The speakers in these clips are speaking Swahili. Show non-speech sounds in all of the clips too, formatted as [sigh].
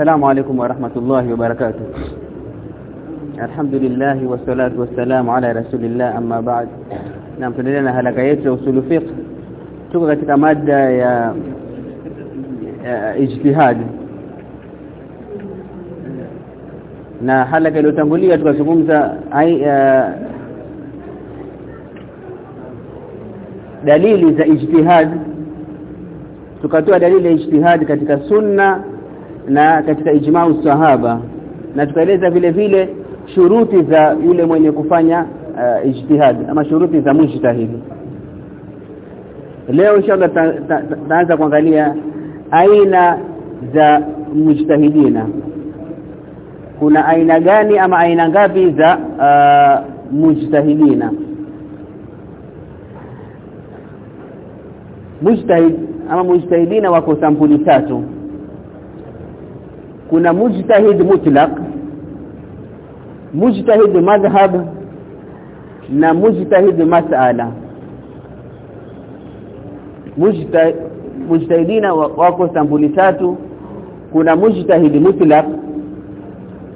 السلام عليكم ورحمة الله وبركاته الحمد لله والصلاة والسلام على رسول الله أما بعد نعم tunaendelea na halaka yetu ya usulu fiqh tuko katika mada ya, ya ijtihad na halaka iliyotangulia tukazungumza dalili za ijtihad tukatoa dalili ya ijtihad katika sunna na katika ijma'u sahaba na tukaeleza vile vile shuruti za yule mwenye kufanya uh, ijtihad ama shuruti za mujtahidi. Leo inshallah taanza ta, ta, kuangalia aina za mujtahidina. Kuna aina gani ama aina ngapi za uh, mujtahidina? Mujtahid ama mujtahidina wako sampuli tatu kuna mujtahid mutlaq mujtahid madhhab na mujtahid mas'ala. Mujtahid mujtahidina wako sambuli tatu. Kuna mujtahid mutlaq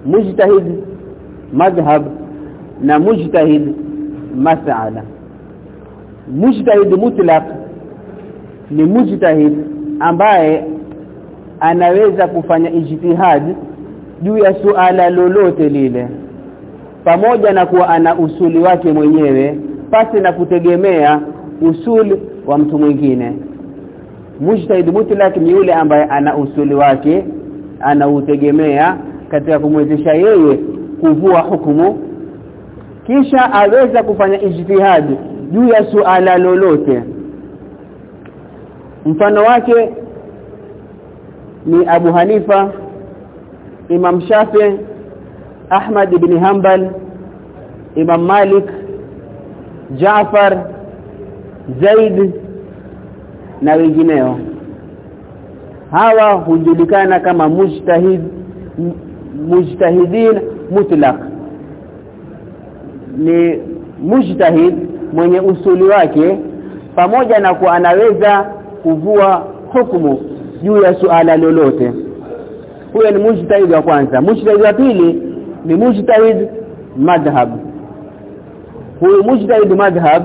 mujtahid madhhab na mujtahid mas'ala. Mujtahid mutlaq ni mujtahid ambaye anaweza kufanya ijtihad juu ya suala lolote lile. Pamoja na kuwa ana usuli wake mwenyewe pasi na kutegemea usuli wa mtu mwingine. Mujtahid mutlak ni yule ambaye ana usuli wake anautegemea katika kumwezesha yeye kuvua hukumu. Kisha aweza kufanya ijtihad juu ya suala lolote. Mfano wake ni Abu Hanifa Imam Shafi Ahmad ibn Hanbal Imam Malik Jaafar Zaid na wengineo. Hawa hujulikana kama mujtahid mujtahidin mutlaq. Ni mujtahid mwenye usuli wake pamoja na kuwa anaweza kuvua hukumu juu ya suala lolote. Huyo ni mujtahid wa kwanza. Mujtahid wa pili ni mujtahid madhhab. Huyo mujtahid madhhab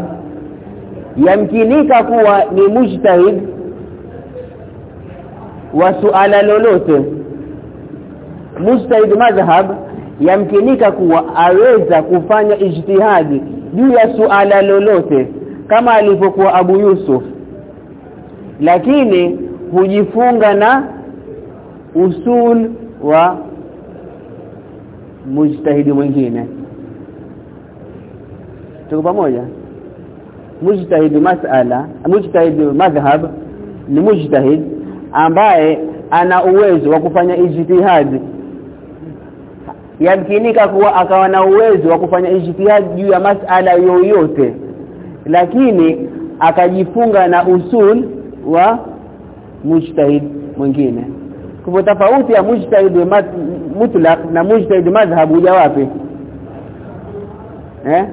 yamkinika kuwa ni mujtahid wa suala lolote. Mujtahid madhhab yamkinika kuwa aweza kufanya ijtihadi juu ya suala lolote kama alivyokuwa Abu Yusuf. Lakini hujifunga na usul wa mujtahidi mwingine. Tuko pamoja? Mujtahidi mas'ala mujtahid madhhab ni mujtahid ambaye ana uwezo wa kufanya ijtihad. Yamkinika kuwa akawa na uwezo wa kufanya ijtihad juu ya mas'ala yoyote lakini akajifunga na usul wa mujtahid mwingine. Kwa tofauti ya mujtahid mutlaq na mujtahid madhhab huja wapi? Eh?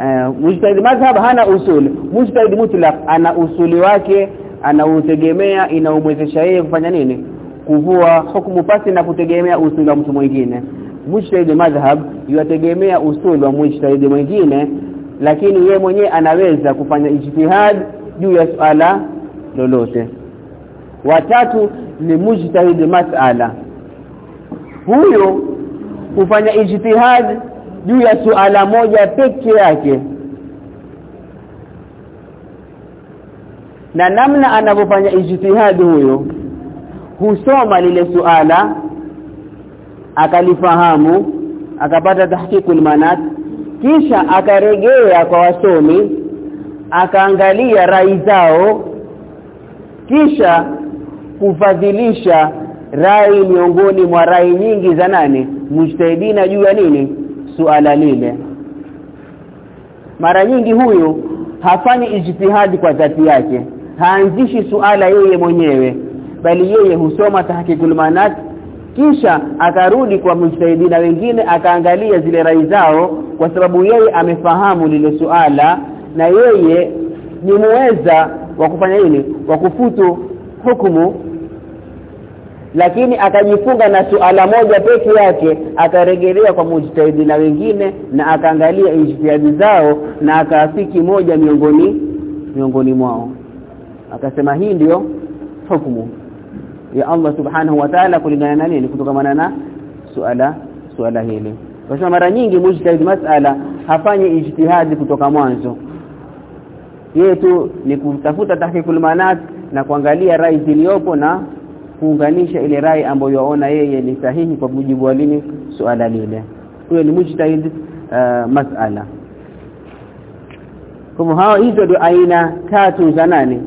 Eh mujtahid madhhab hana usul. Mujtahid mutlaq ana usuli wake anautegemea inaumwezesha yeye kufanya nini? Kuvua hukumu pasi na kutegemea usuli wa mtu mwingine. Mujtahid madhhab yategemea usuli wa mujtahid mwingine lakini yeye mwenyewe anaweza kufanya ijtihad juu ya swala lolote. Watatu ni mujtahid mas'ala. Huyo kufanya ijtihad juu ya suala moja pekee yake. Na namna anavyofanya ijtihad huyo husoma lile suala akalifahamu akapata tahqiqul manat kisha akaregea kwa wasomi akaangalia rai zao kisha kufadhilisha rai miongoni mwa rai nyingi za nane mujtahidina juu ya nini? Suala lile. Mara nyingi huyu hafanyi ijtihadi kwa dhati yake haanzishi suala yeye mwenyewe bali yeye husoma tahqiqul manat kisha akarudi kwa mujtahidina wengine akaangalia zile rai zao kwa sababu yeye amefahamu lile suala na yeye ni muweza wa kufanya nini? Wa kufutu hukumu. Lakini akajifunga na suala moja peke yake akaregelea kwa mujtahidi na wengine na akaangalia ijtihadi zao na akaafiki moja miongoni miongoni mwao. Akasema hii ndiyo hukumu ya Allah subhanahu wa ta'ala kulingana na nini? Kutokana na suala suala hili. Kwa mara nyingi mujtahidi masala hafanyi ijtihadi kutoka mwanzo yeye tu ni kutafuta tahqiqul manat na kuangalia rai ziliyopo na kuunganisha ile rai ambayo yaona yeye ni sahihi kwa mujibu wa lini suala lile. Huyo ni mujtahid uh, masala. Kwa hao hizo ndio aina tatu za nani?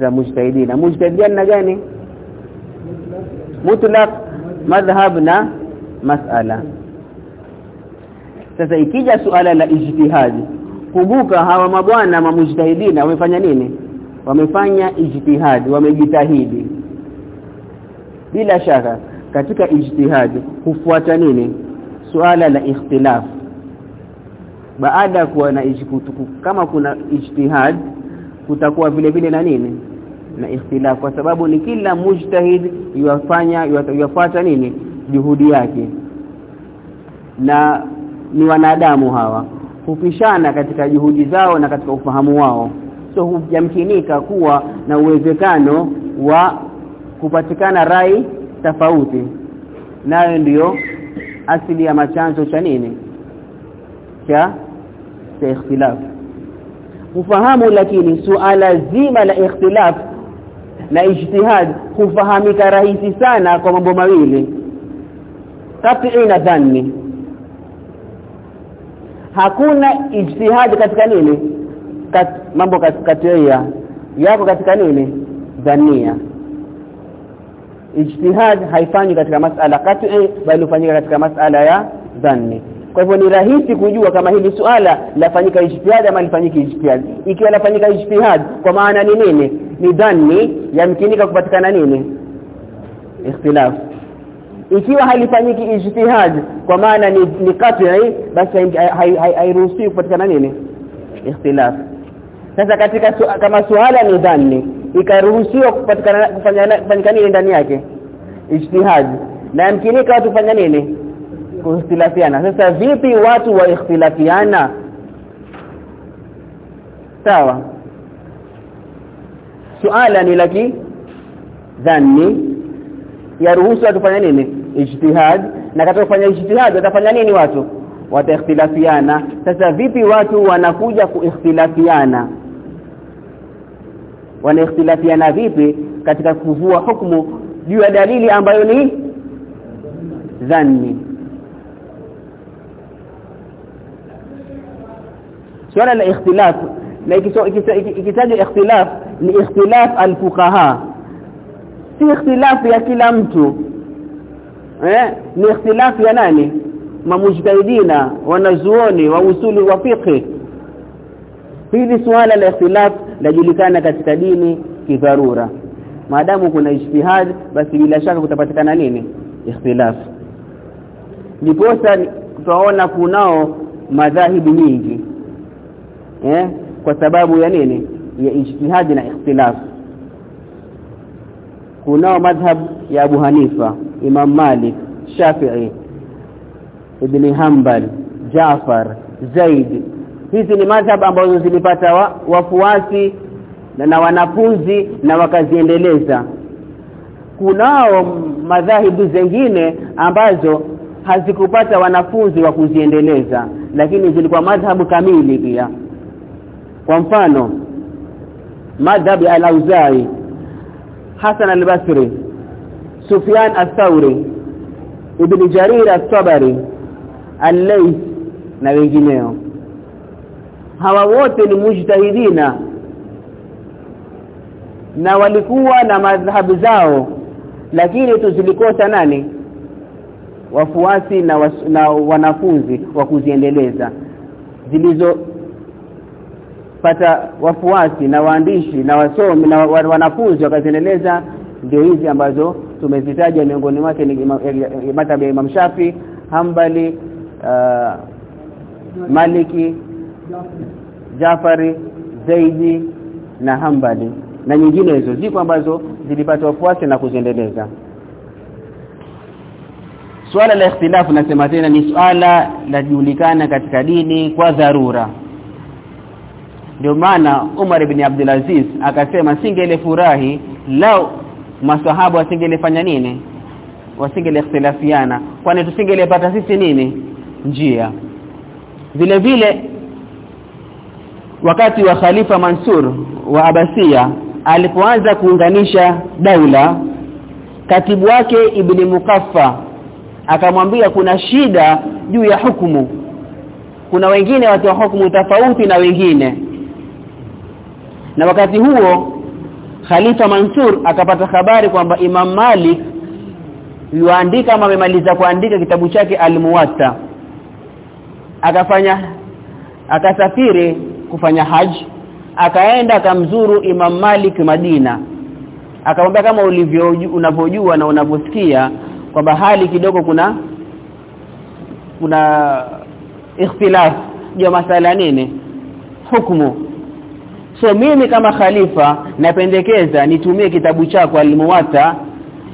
Za mujtahidina. Mujtahidina na gani? Mutlaq madhhab na masala. Sasa ikija suala la ijtihadi kumbuka hawa mabwana mamujtahidina wamefanya nini? Wamefanya ijtihadi wamejitahidi. Bila shaka katika ijtihadi hufuata nini? Suala la ikhtilaf. Baada ya kuwa na ijkutuku kama kuna ijtihad kutakuwa vile vile na nini? Na ikhtilaf kwa sababu ni kila mujtahid yafanya yafuata nini? Juhudi yake. Na ni wanadamu hawa hupishana katika juhudi zao na katika ufahamu wao. So hujamkinika kuwa na uwezekano wa kupatikana rai tofauti. Nayo ndiyo asili ya machanzo cha nini? Cha cha ikhtilaf. Ufahamu lakini suala zima la ikhtilaf na ijtihad hufahamika rahisi sana kwa mambo mawili. Kat'i na dhanni hakuna ijtihad katika nini? Kat, mambo katia yako katika nini? Dhania. Ijtihad haifanyi katika masala. Qat'i bali hufanyika katika masala ya dhanni kwa hivyo ni rahisi kujua kama hili suala lafanyika ijtihad ama lifanyiki ijtihad ikiwa lafanyika ijtihad kwa maana ni nini? Ni dhanni yamkinika kupatikana nini? Ikhtilaf ikiwa halifanyiki ijtihad kwa maana ni, ni qat'i basi hairuhusiwi kupatikana nini? Ikhtilaf. Sasa katika su, kama suala ni dhanni ikaruhusiwa kupatikana kufanyika nini ndani yake? Ijtihad. Na yamkinika watu kufanya nini? Kuikhtilafiana sasa vipi watu wa ikhtilafiana? Sawa. Suala ni laki dhanni yaruhusu watu fanya nini? Ijtihad. Na katika kufanya ijtihad watafanya nini watu? Wataikhtilafiana sasa vipi watu wanakuja kuikhtilafiana wanaikhtilafiana vipi katika kuvua hukumu juu ya dalili ambayo ni dhanni? Swala la ikhtilaf na ikitajwa ikhtilaf ni ikhtilaf al-fuqaha si ikhtilafu ya kila mtu. Eh? Ni ikhtilafu ya nani? Mamujtahidina wanazuoni wa usuli wa fiqh. Hili swala la ikhtilaf lajulikana katika dini kidharura maadamu kuna ijtihad basi bila shaka kutapatikana nini? Ikhtilaf. Ndiposa tutaona kunao madhahibu nyingi. Eh? Kwa sababu ya nini? Ya ijtihad na ikhtilaf kunao madhhab ya Abu Hanifa Imam Malik Shafi'i Ibn Hanbal Jafar Zaid. Hizi ni madhhab ambazo zilipata wa, wafuasi na, na wanafunzi na wakaziendeleza. Kunao madhahibu zingine ambazo hazikupata wanafunzi wa kuziendeleza lakini zilikuwa madhhabu kamili pia. Kwa mfano madhhab al-Auza'i Hasan al-Basri Sufyan al-Thawri Ibn Jarir al-Tabari al-Layth na wengineo. Hawa wote ni mujtahidina na walikuwa na madhhabu zao lakini tu zilikosa nani? Wafuasi na, was, na wanafunzi wa kuziendeleza zilizo pata wafuasi na waandishi na wasomi na wanafunzi wakaziendeleza ndio hizi ambazo tumezitaja. Miongoni mwake ni madhhabu ya Imam Shafi Hambali uh, Maliki Jafari Zaidi na Hambali na nyingine hizo ziko ambazo zilipata wafuasi na kuziendeleza. Swala la ikhtilafu nasema tena ni swala lajulikana katika dini kwa dharura. Ndio maana Umar ibn Abdul Aziz akasema singele furahi lao maswahaba wasingelefanya nini? wasingeleikhtilafiana kwani tusingelepata sisi nini? Njia. Vile vile wakati wa Khalifa Mansur wa Abasia alipoanza kuunganisha daula katibu wake Ibn Mukaffa akamwambia kuna shida juu ya hukumu kuna wengine watu wa hukumu tofauti na wengine na wakati huo Khalifa Mansur akapata habari kwamba Imam Malik yuandika ama amemaliza kuandika kitabu chake Al-Muwatta. Akafanya akasafiri kufanya haji akaenda akamzuru Imam Malik Madina. Akamwambia kama ulivyo unavyojua na unavyosikia kwamba hali kidogo kuna kuna ikhtilaf juu masala nini? Hukumu so mimi kama khalifa napendekeza nitumie kitabu chako alimuwata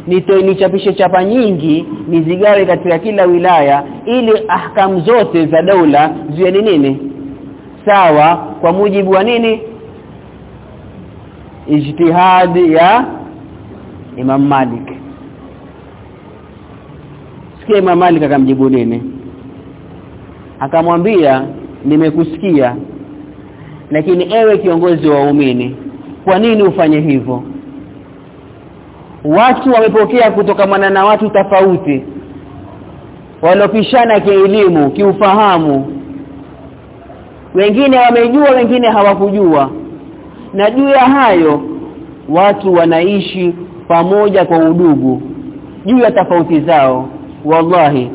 nitoe nichapishe chapa nyingi nizigawe katika kila wilaya ili ahkamu zote za daula ziwe ni nini? Sawa kwa mujibu wa nini? Ijtihad ya Imam Malik. Sikia Imam Malik akamjibu nini? Akamwambia nimekusikia lakini ewe kiongozi wa waumini kwa nini ufanye hivyo? Watu wamepokea kutokamana na watu tofauti walopishana kielimu kiufahamu. Wengine wamejua wengine hawakujua. Na juu ya hayo watu wanaishi pamoja kwa udugu juu ya tofauti zao. Wallahi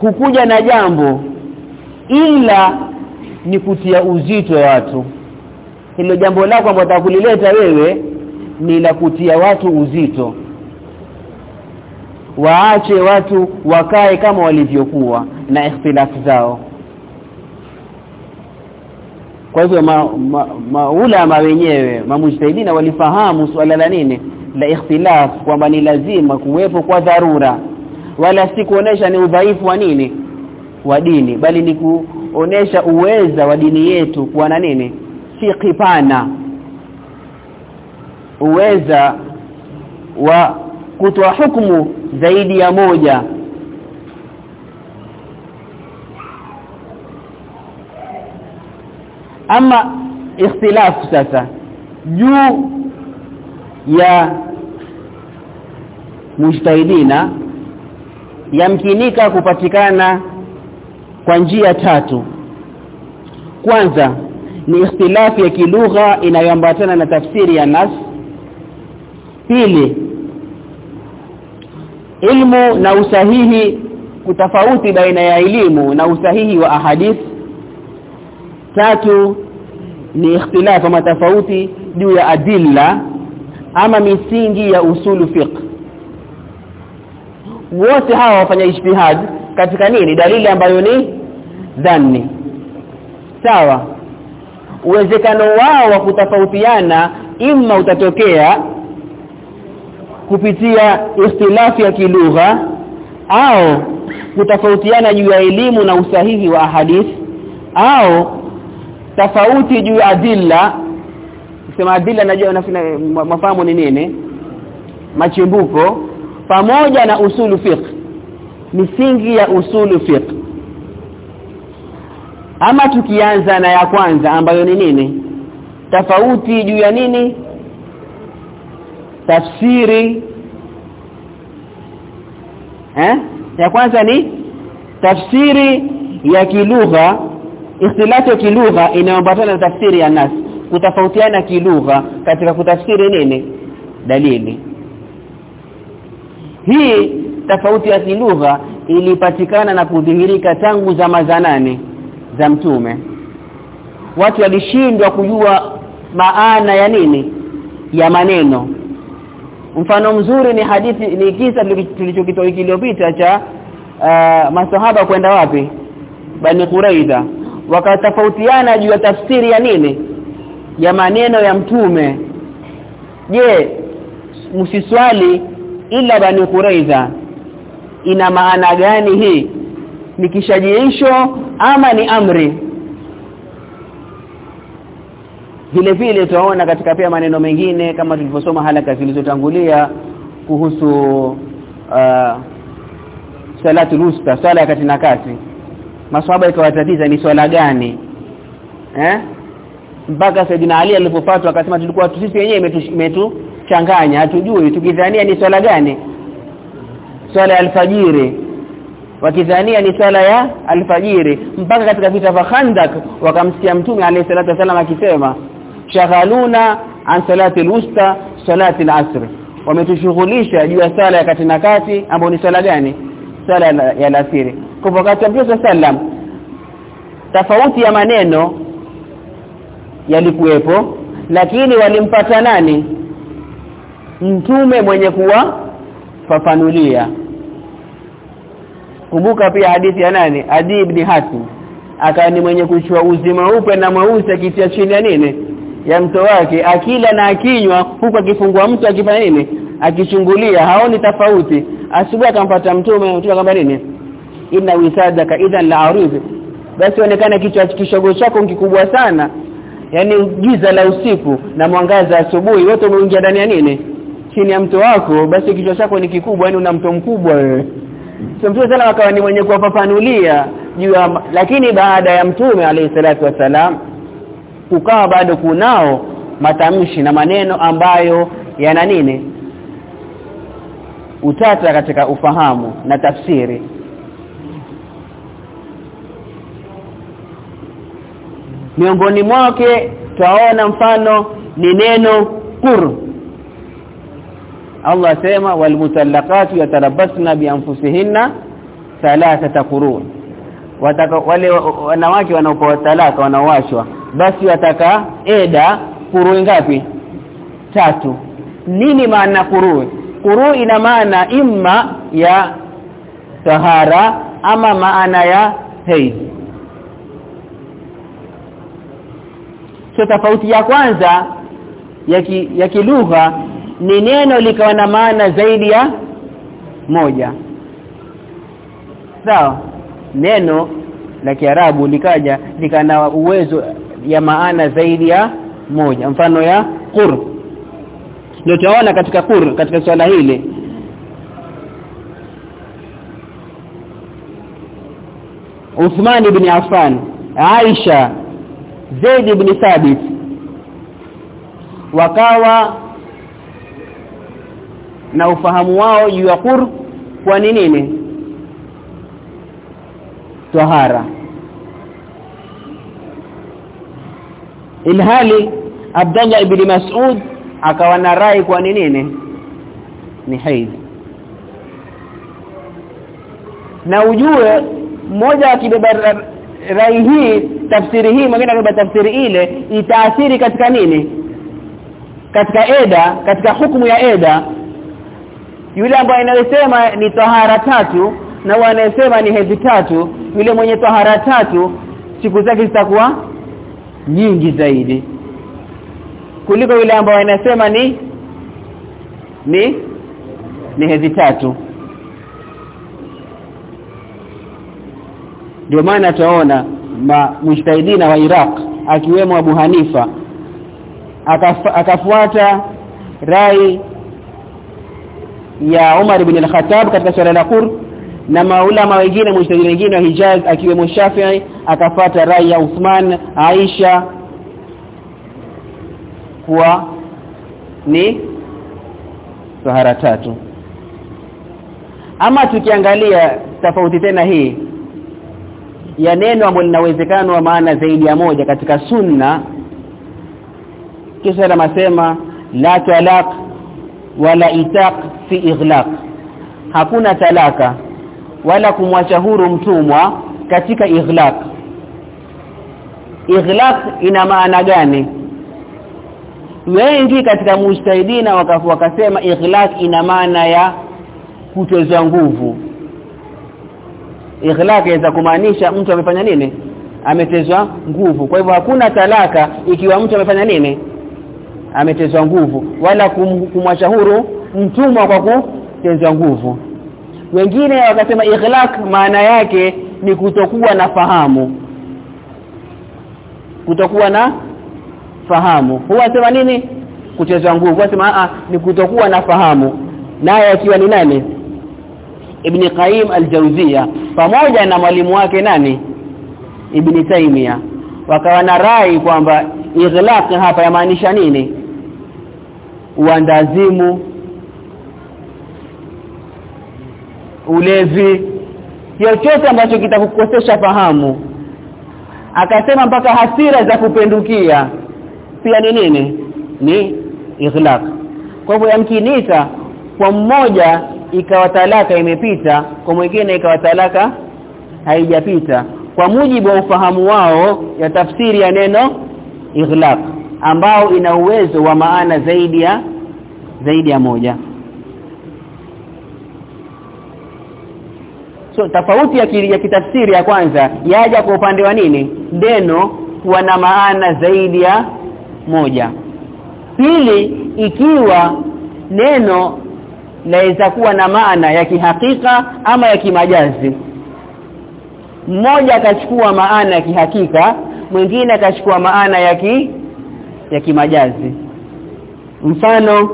hukuja na jambo ila ni kutia uzito wa watu. Hilo jambo lako ambalo utakulileta wewe ni la kutia watu uzito. Waache watu wakae kama walivyokuwa na ikhtilafu zao. Kwa hivyo maulama ma, ma wenyewe mamujtahidina walifahamu swala la nini? La ikhtilaf kwamba ni lazima kuwepo kwa dharura. Wala si kuonesha ni udhaifu wa nini? Wa dini bali ni kuonesha uweza wa dini yetu kuwa na nini? Si pana. Uweza wa kutoa hukumu zaidi ya moja. Ama ikhtilafu sasa juu ya mujtahidina yamkinika kupatikana kwa njia tatu. Kwanza ni ikhtilafu ya kilugha inayoambatana na tafsiri ya nas. Pili ilmu na usahihi kutafauti baina ya elimu na usahihi wa ahadith. Tatu ni ikhtilafu ama tofauti juu ya adilla ama misingi ya usulu fiqh. Wote hawa wafanya ijtihad katika nini? Dalili ambayo ni dhanni sawa. Uwezekano wao wa kutofautiana imma utatokea kupitia ikhtilafu ya kilugha au kutofautiana juu ya elimu na usahihi wa hadith au tofauti juu ya adilla. Sema adilla najua mafahamu ni nini? Machimbuko. Pamoja na usulu fiqh. Misingi ya usulu fiqh ama tukianza na ya kwanza ambayo ni nini? Tofauti juu ya nini? Tafsiri. Eh? Ya kwanza ni tafsiri ya kilugha ikhtilafu ya kilugha inayoambatana na tafsiri ya nas. Kutofautiana kilugha katika kutafsiri nini? Dalili. Hii tofauti ya kilugha ilipatikana na kudhihirika tangu za nane za mtume. Watu walishindwa kujua maana ya nini? Ya maneno. Mfano mzuri ni hadithi ni kisa tulichokitoa wiki iliyopita cha uh, masahaba kwenda wapi? Bani Quraida wakatofautiana juu ya tafsiri ya nini? Ya maneno ya mtume. Je msiswali ila bani Quraiza ina maana gani hii ni kishajiisho ama ni amri. Vile vile tunaona katika pia maneno mengine kama tulivyosoma halaka zilizotangulia kuhusu uh, salatu lusta sala kati na kati. Maswahaba ikawatatiza ni swala gani? Eh? Mpaka Saidina Ali alipopatwa akasema tulikuwa sisi wenyewe imetuchanganya hatujui tukidhania ni swala gani? Swala alfajiri wakidhania ni sala ya alfajiri. Mpaka katika vita vya Khandak wakamsikia mtume alayhi salatu wasallam akisema shaghaluna an salati alwusta salati alasr. Wametushughulisha juu ya sala ya kati na kati ambayo ni sala gani? Sala ya alasiri. Kwa wakati wa Mtume sallam tofauti ya maneno yalikuwepo lakini walimpata nani? Mtume mwenye kuwa fafanulia kumbuka pia hadithi ya nani? Adi ibn Hatim. Akawa ni mwenye kuchua uzi mweupe na mweusi akitia chini ya nini? Ya mto wake. Akila na akinywa huku akifungua mtu akifanya nini? Akichungulia. Haoni tofauti. Asubuhi akampata mtume mtume akamwambia nini? Inna wisadaka idhan la arif. Basi onekana kichwa kishogo chako kikubwa sana. Yani giza la usiku na mwangaza asubuhi wote umeingia ndani ya nini? Chini ya mto wako. Basi kichwa chako ni kikubwa yani una mto mkubwa wewe so mtume sana akawa ni mwenye kuwafafanulia juu lakini baada ya mtume alayhi salatu wasalam kukawa bado kunao matamshi na maneno ambayo yana nini? Utata katika ufahamu na tafsiri. Miongoni mwake twaona mfano ni neno qur Allah sema walmutallaqatu yatarabbasna bianfusihinna thalathata qurun. Wale wanawake wanaopewa talaka wanaowashwa basi wataka eda quru ngapi? Tatu. Nini maana quru quru ina maana imma ya tahara ama maana ya haid so tofauti ya kwanza ya kilugha ni neno likawa na maana zaidi ya moja. Sawa. Neno la Kiarabu likaja likana uwezo ya maana zaidi ya moja. Mfano ya qur. Ndio tunaona katika qur katika swala hili. Uthman ibn Affan Aisha Zaid ibn Thabit. Wakawa na ufahamu wao juu ya qur kwa ni nini? Tahara. Ilhali Abdullah ibn Mas'ud akawa na rai kwa ni nini? Ni haid. Na ujue mmoja akibeba rai hii tafsiri hii mwingine akibeba tafsiri ile itaathiri katika nini? Katika eda katika hukumu ya eda yule ambaye anayesema ni tahara tatu na wanayesema anayesema ni hedhi tatu yule mwenye tahara tatu siku zake zitakuwa nyingi zaidi. Kuliko yule ambaye anasema ni ni ni hedhi tatu. Ndio maana tunaona mujtahidina wa Iraq akiwemo Abu Hanifa akafu, akafuata rai ya Umar ibn al-Khattab katika swala la qur na maulama wengine mujtahid wengine wa Hijaz akiwemo Shafi'i akafata rai ya Uthman Aisha kuwa ni sahara tatu. Ama tukiangalia tofauti tena hii ya neno ambalo linawezekano wa maana zaidi ya moja katika sunna kisha masema la talaq wala itaq fi ighlaq. Hakuna talaka wala kumwacha huru mtumwa katika ighlaq. Ighlaq ina maana gani? Wengi katika mustahidina wakafu wakasema ighlaq ina maana ya kutozwa nguvu. Ighlaq inaweza kumaanisha mtu amefanya nini? Ametezwa nguvu. Kwa hivyo hakuna talaka ikiwa mtu amefanya nini ametezwa nguvu wala kum, kumwacha huru mtumwa kwa kutezwa nguvu. Wengine wakasema ikhlaq maana yake ni kutokuwa na fahamu. Kutokuwa na fahamu. Huwa sema nini? Kuchezwa nguvu. Wasema a ni kutokuwa na fahamu. Naye akiwa ni nani? Ibn Qayyim al-Jawziyya pamoja na mwalimu wake nani? Ibn Taymiyyah wakawa na rai kwamba ighlaq hapa yamaanisha nini uandazimu ulevi chochote ambacho kitakukosesha fahamu. Akasema mpaka hasira za kupendukia. Pia ni nini? Ni ighlaq kwa hivyo yamkinika kwa mmoja ikawa talaka imepita kwa mwingine ikawa talaka haijapita. Kwa mujibu wa ufahamu wao ya tafsiri ya neno ighlaq ambao ina uwezo wa maana zaidi ya zaidi ya moja. So tofauti ya, ya kitafsiri ya kwanza yaja kwa upande wa nini? Neno kuwa na maana zaidi ya moja. Pili ikiwa neno laweza kuwa na maana ya kihakika ama ya kimajazi. Mmoja akachukua maana ya kihakika mwingine akachukua maana ya ki ya kimajazi. Mfano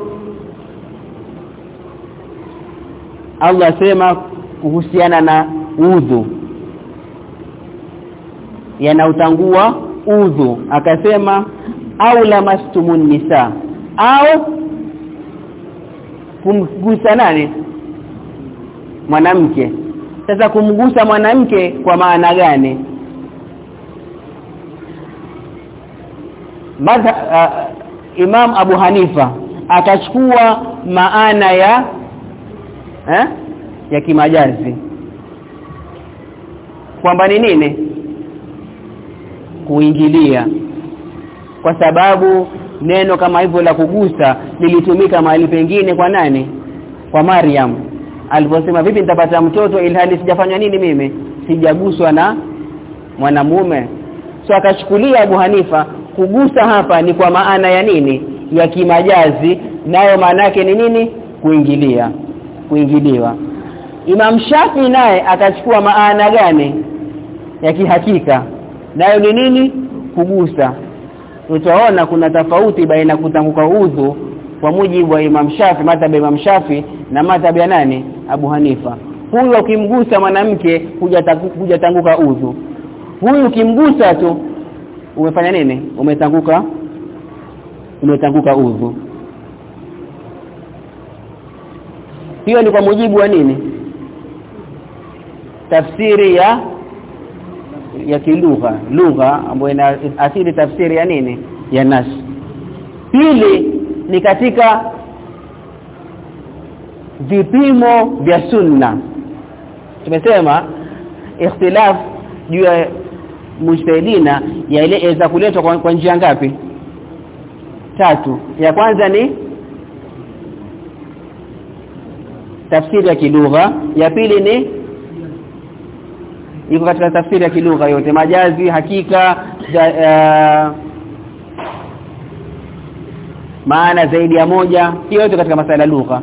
Allah sema kuhusiana na udhu. Yanautangua udhu. Akasema au lamastumun nisa. Au kumgusa nani? Mwanamke. Sasa kumgusa mwanamke kwa maana gani Madha, uh, Imam Abu Hanifa atachukua maana ya eh, ya kimajazi. Kwamba ni nini? Kuingilia. Kwa sababu neno kama hivyo la kugusa lilitumika mahali pengine kwa nani? Kwa Maryam aliposema vipi nitapata mtoto ilhali sijafanya nini mimi? Sijaguswa na mwanamume. So akachukulia Abu Hanifa kugusa hapa ni kwa maana ya nini? Ya kimajazi. Nayo maana yake ni nini? Kuingilia. Kuingiliwa. Imam Shafi naye akachukua maana gani? Ya kihakika. Nayo ni nini? Kugusa. Utaona kuna tofauti baina kutanguka udhu kwa mujibu wa Imam Shafi madhhabu Imam Shafi na madhhabu ya nani? Abu Hanifa. Huyu ukimgusa mwanamke hujatanguka udhu. Huyu ukimgusa tu umefanya nini? Umetanguka? Umetanguka udhu. Hiyo ni kwa mujibu wa nini? Tafsiri ya ya kilugha lugha ambayo ina asili tafsiri ya nini? Ya nas. Pili ni katika vipimo vya sunna. Tumesema ikhtilaf juu ya mujtahidina ya ile iweza kuletwa kwa, kwa njia ngapi? Tatu. Ya kwanza ni tafsiri ya kilugha. Ya pili ni iko katika tafsiri ya kilugha yote. Majazi hakika ja, uh, maana zaidi ya moja. Hiyo yote katika masala lugha.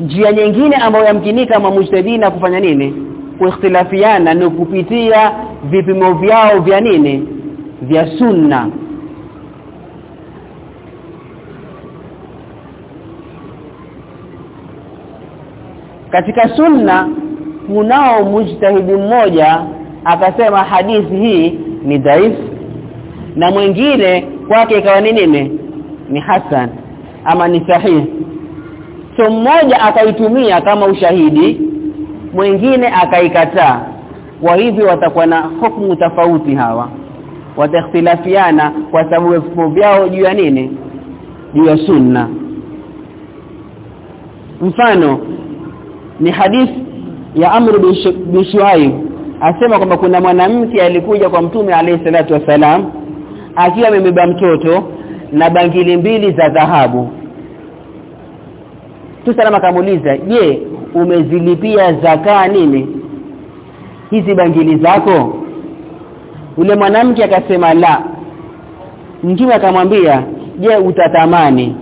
Njia nyingine ambayo yamkinika kama mujtahidina kufanya nini? Kuikhtilafiana ni kupitia vipimo vyao vya nini? Vya sunna. Katika sunna kunao mujtahidi mmoja akasema hadithi hii ni dhaifu na mwingine kwake ikawa ni nini? Ni hasan ama ni sahihi so mmoja akaitumia kama ushahidi mwingine akaikataa kwa hivyo watakuwa na hukumu tofauti hawa. Watakhtilafiana kwa sababu vifo vyao juu ya nini? Juu ya sunna. Mfano ni hadith ya Amr bin Shuaib. Asema kwamba kuna mwanamke alikuja kwa mtume alayhi salatu wasalam akiwa amebeba mtoto na bangili mbili za dhahabu. Tu salama kamuuliza je umezilipia zakaa nini hizi bangili zako. Ule mwanamke akasema la. Mtume akamwambia je utatamani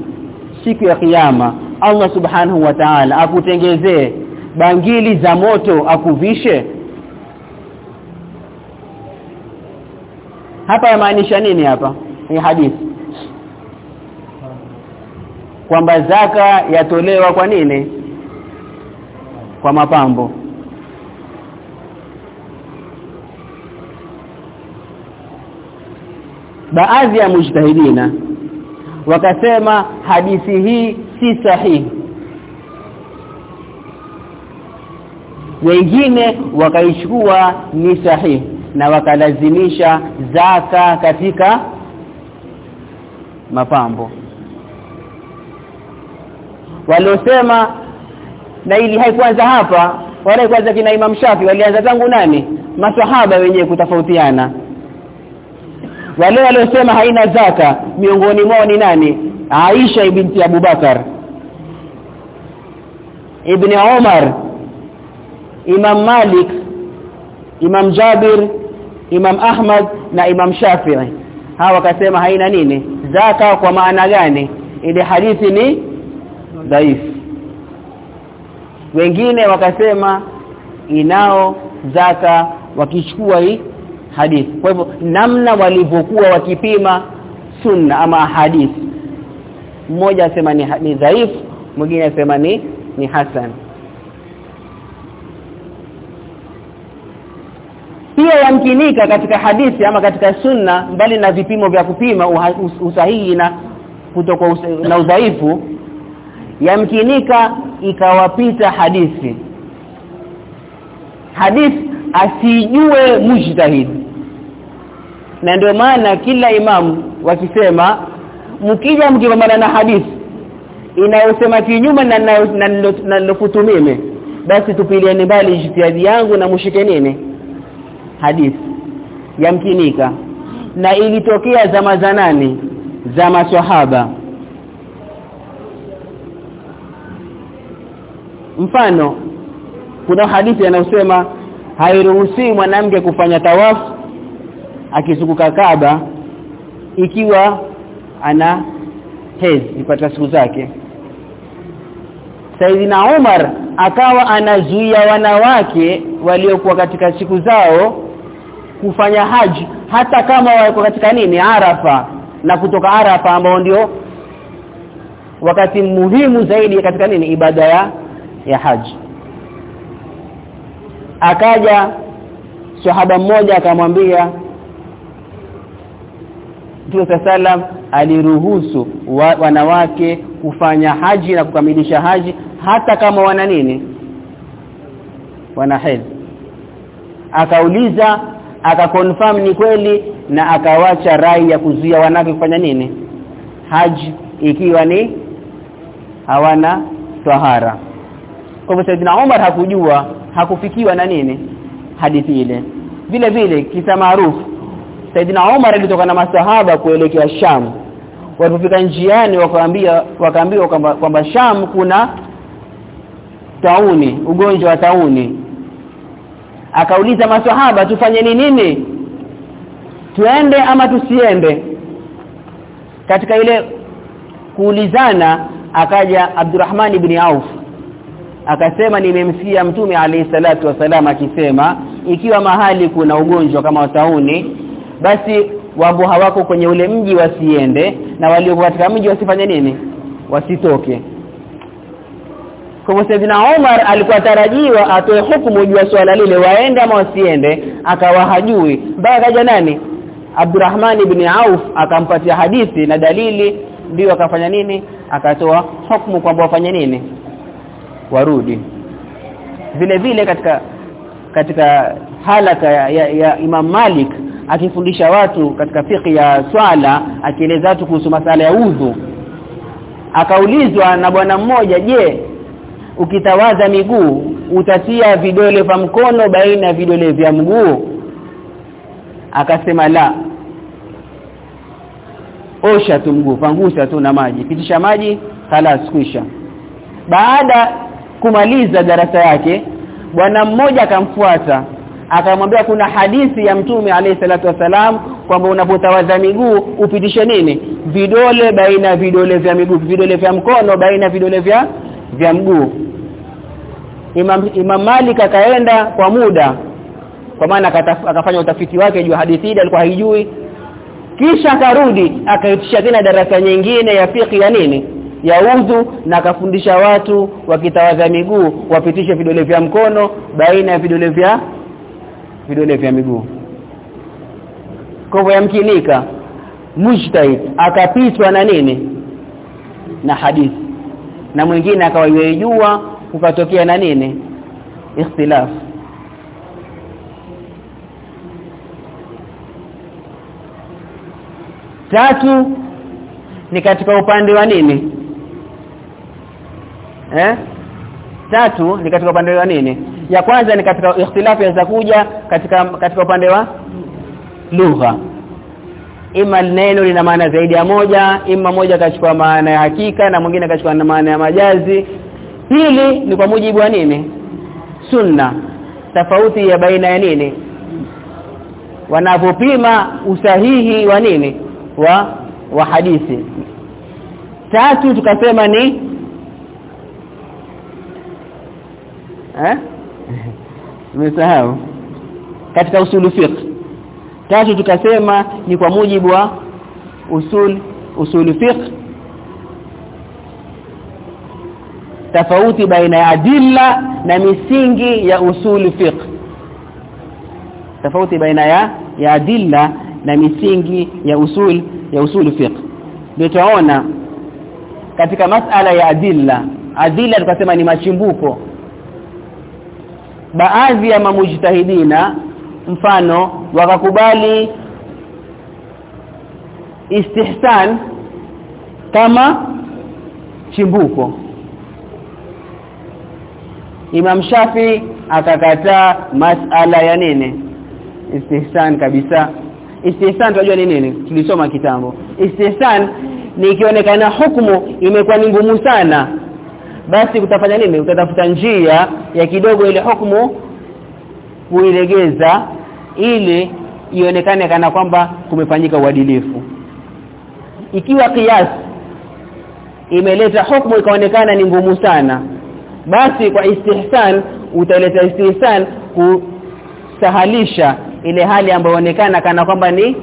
siku ya kiyama Allah subhanahu wa ta'ala akutengezee bangili za moto akuvishe? Hapa yamaanisha nini hapa? Ni hadithi. Kwamba zaka yatolewa kwa nini? Kwa mapambo baadhi ya mujtahidina wakasema hadithi hii si sahihi. Wengine wakaichukua ni sahihi na wakalazimisha zaka katika mapambo. Waliosema na ili haikuanza hapa wale kwanza kina Imam Shafi walianza tangu nani? Maswahaba wenyewe kutofautiana wale waliosema haina zaka miongoni mwao ni nani? Aisha binti Abu Bakar. Ibn Umar Imam Malik Imam Jabir Imam Ahmad na Imam Shafi'i. Hawa wakasema haina nini? Zaka kwa maana gani? Ile hadithi ni dhaifu. Wengine wakasema inao zaka wakichukua hii hadithi kwa hivyo namna walivyokuwa wakipima sunna ama hadithi mmoja asema ni, ni dhaifu mwingine asema ni ni hasan. Pia yamkinika katika hadithi ama katika sunna mbali na vipimo vya kupima usahihi na kutoka na udhaifu yamkinika ikawapita hadithi. Hadithi asijue mujtahid na ndio maana kila imamu wakisema mkija mkipambana na hadithi inayosema kinyume na nalofutu mimi basi tupiliane mbali jitihadi yangu na mushike nini? Hadithi. Yamkinika. Na ilitokea zama za nani? Za maswahaba mfano kuna hadithi inayosema hairuhusi mwanamke kufanya tawafu akizunguka Kaaba ikiwa ana hezi ipata siku zake. Saidina Umar akawa anazuia wanawake waliokuwa katika siku zao kufanya haji hata kama wako katika nini Arafa na kutoka Arafa ambao ndio wakati muhimu zaidi katika nini ibada ya ya haji. Akaja sahaba mmoja akamwambia Mtume sallam aliruhusu wa, wanawake kufanya haji na kukamilisha haji hata kama wana nini? Wana hedhi. Akauliza akakonfirm ni kweli na akawacha rai ya kuzuia wanawake kufanya nini? Haji ikiwa ni hawana tahara. Kwa hivyo Saidina Umar hakujua hakufikiwa na nini? Hadithi ile. Vile vile kisa maarufu Saidina Umar alitoka na masahaba kuelekea Sham. Walipofika njiani wakaambia wakaambiwa kwamba kwamba Sham kuna tauni ugonjwa wa tauni. Akauliza masahaba tufanye ni nini? Tuende ama tusiende? Katika ile kuulizana akaja Abdurrahman ibn Auf. Akasema nimemsikia mtume alayhi salatu wasalam akisema ikiwa mahali kuna ugonjwa kama tauni basi wambo hawako kwenye ule mji wasiende na walio katika mji wasifanye nini? Wasitoke. Kwa Saidina Omar alikuwa tarajiwa atoe hukumu juu ya swala lile waende ama wasiende akawa hajui. Mpaka kaja nani? Abdurrahman ibn Auf akampatia hadithi na dalili ndio akafanya nini? Akatoa hukumu kwamba wafanye nini? Warudi. Vile vile katika katika halaka ya, ya, ya Imam Malik akifundisha watu katika fiqh ya swala akieleza watu kuhusu masala ya udhu. Akaulizwa na bwana mmoja je ukitawaza miguu utatia vidole vya mkono baina ya vidole vya mguu? Akasema la. Osha tu mguu pangusha tu na maji. Pitisha maji halas kwisha. Baada kumaliza darasa yake bwana mmoja akamfuata akamwambia kuna hadithi ya mtume alayhi salatu wasalam kwamba unapotawaza miguu upitishe nini? Vidole baina vidole vya miguu vidole vya mkono baina vidole vya vya mguu. Imam, Imam Malik akaenda kwa muda kwa maana akafanya utafiti wake juu hadithi ile alikuwa haijui. Kisha akarudi akaitisha tena darasa nyingine ya fiqh ya nini? Ya udhu na akafundisha watu wakitawaza miguu wapitishe vidole vya mkono baina ya vidole vya vidole vya miguu. Kwa yamkinika mujtahid akapitwa na nini? Na hadithi. Na mwingine akawaijua kukatokea na nini? Ikhtilaf. Tatu ni katika upande wa nini? Eh? Tatu ni katika upande wa nini ya kwanza ni katika ikhtilafu ya kuja katika katika upande wa lugha. Ima neno lina maana zaidi ya moja ima moja kachukua maana ya hakika na mwingine kachukua na maana ya majazi. Hili ni kwa mujibu wa nini? Sunna. Tofauti ya baina ya nini? Wanapopima usahihi wa nini? Wa wa hadithi. Tatu tukasema ni eh umesahau? Katika usulu fiqh. Tatu tukasema ni kwa mujibu wa usul usulu fiqh. Tofauti baina ya adilla na misingi ya usulu fiqh. Tofauti baina ya ya adilla na misingi ya usul ya usulu fiqh. Ndio katika masala ya adilla. Adilla tukasema ni machimbuko baadhi ya mamujtahidina mfano wakakubali istihsan kama chimbuko. Imam Shafi akakataa masala ya nini? Istihsan kabisa. Istihsan tunajua ni nini? Tulisoma kitambo. Istihsan ni ikionekana hukumu imekuwa ni ngumu sana basi utafanya nini? Utatafuta njia ya kidogo ile hukumu kuilegeza ili ionekane kana kwamba kumefanyika uadilifu. Ikiwa kiasi imeleta hukumu ikaonekana ni ngumu sana basi kwa istihsan utaleta istihsan kusahalisha ile hali ambayo inaonekana kana kwamba ni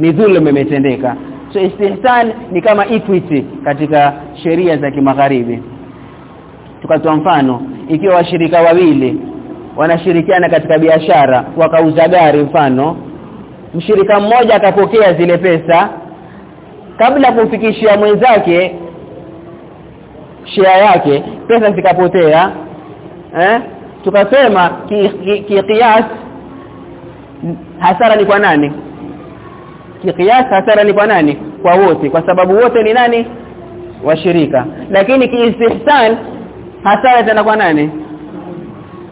ni dhulma imetendeka so istihsan ni kama equity katika sheria za kimagharibi. Tukatoa mfano ikiwa washirika wawili wanashirikiana katika biashara wakauza gari mfano mshirika mmoja akapokea zile pesa kabla kumfikishia mwenzake share yake pesa zikapotea eh tukasema kiqiyas ki, ki, hasara ni kwa nani kiqiyas hasara ni kwa nani? Kwa wote. Kwa sababu wote ni nani? Washirika. Lakini kiistihsan hasara tena kwa nani?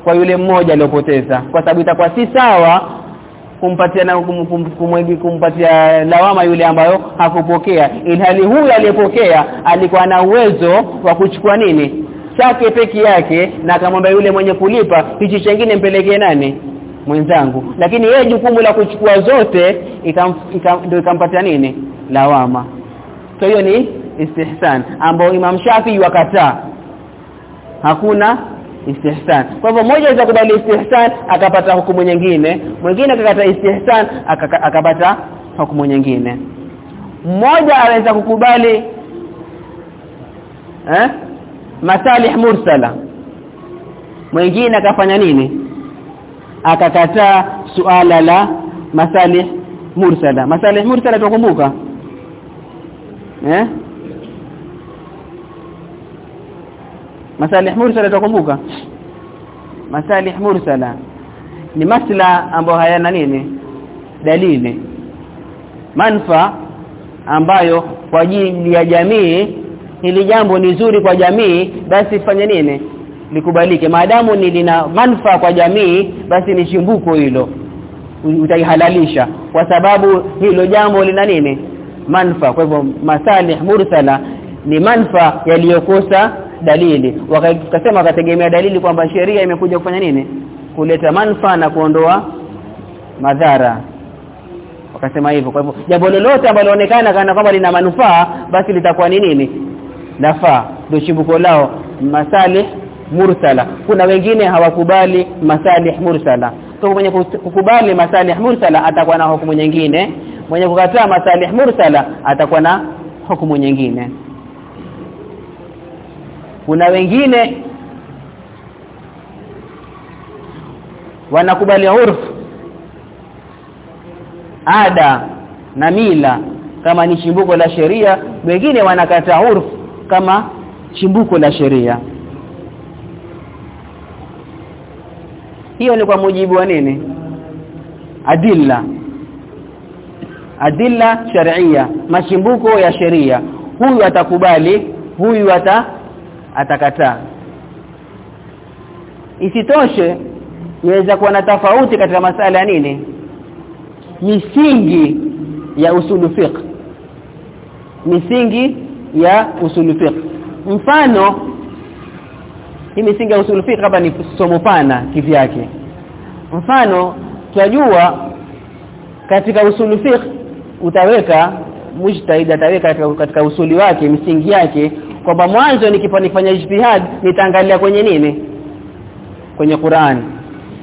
Kwa yule mmoja aliyopoteza. Kwa sababu itakuwa si sawa kumpatia na kum, kum, kum, kumpatia lawama yule ambayo hakupokea. Ilhali huyu aliyepokea alikuwa na uwezo wa kuchukua nini? Chake peki yake na akamwambia yule mwenye kulipa hichi chengine mpelekee nani mwenzangu. Lakini yeye jukumu la kuchukua zote ndio ikampatia nini? Lawama. So hiyo ni istihsan ambao Imam Shafi wakataa hakuna istihsan. Kwa hivyo mmoja aweza kubali istihsan akapata hukumu nyingine. Mwingine akakata istihsan akapata hukumu nyingine. Mmoja anaweza kukubali eh masalih mursala. Mwingine akafanya nini akakataa suala la masalih mursala. Masalih mursala tukumbuka? Eh? Masalih mursala tukumbuka? Masalih mursala. Ni masla ambayo hayana nini? Dalili. Manfa ambayo kwa ajili ya jamii hili jambo ni zuri kwa jamii basi fanya nini likubalike maadamu ni lina manufaa kwa jamii basi ni chimbuko hilo. Utaihalalisha. Kwa sababu hilo jambo lina nini? Manufaa. Kwa hivyo masalih mursala ni manufaa yaliyokosa dalili. Wakasema wakategemea dalili kwamba sheria imekuja kufanya nini? Kuleta manufaa na kuondoa madhara. Wakasema hivyo. Kwa hivyo jambo lolote ambalo linaonekana kana kwamba lina manufaa basi litakuwa ni nini? Nafaa. Ndio chimbuko lao. Masalih mursala. Kuna wengine hawakubali masalih mursala. Kwa mwenye kukubali masalih mursala atakuwa na hukumu nyingine. Mwenye kukataa masalih mursala atakuwa na hukumu nyingine. Kuna wengine wanakubali urf ada na mila kama ni chimbuko la sheria. Wengine wanakataa urf kama chimbuko la sheria hiyo ni kwa mujibu wa nini? Adilla. Adilla sharia mashimbuko ya sheria. Huyu atakubali huyu ata atakataa. Isitoshe niweza kuwa na tofauti katika masala ya nini? Misingi ya usulu fiqh. Misingi ya usulu fiqh. Mfano hii misingi ya usul fiqh hapa ni somo pana kivyake. Mfano tunajua katika usul fiqh utaweka mujtahid ataweka katika, katika usuli wake misingi yake kwamba mwanzo nikifanya ijtihad nitaangalia kwenye nini? Kwenye Qur'an.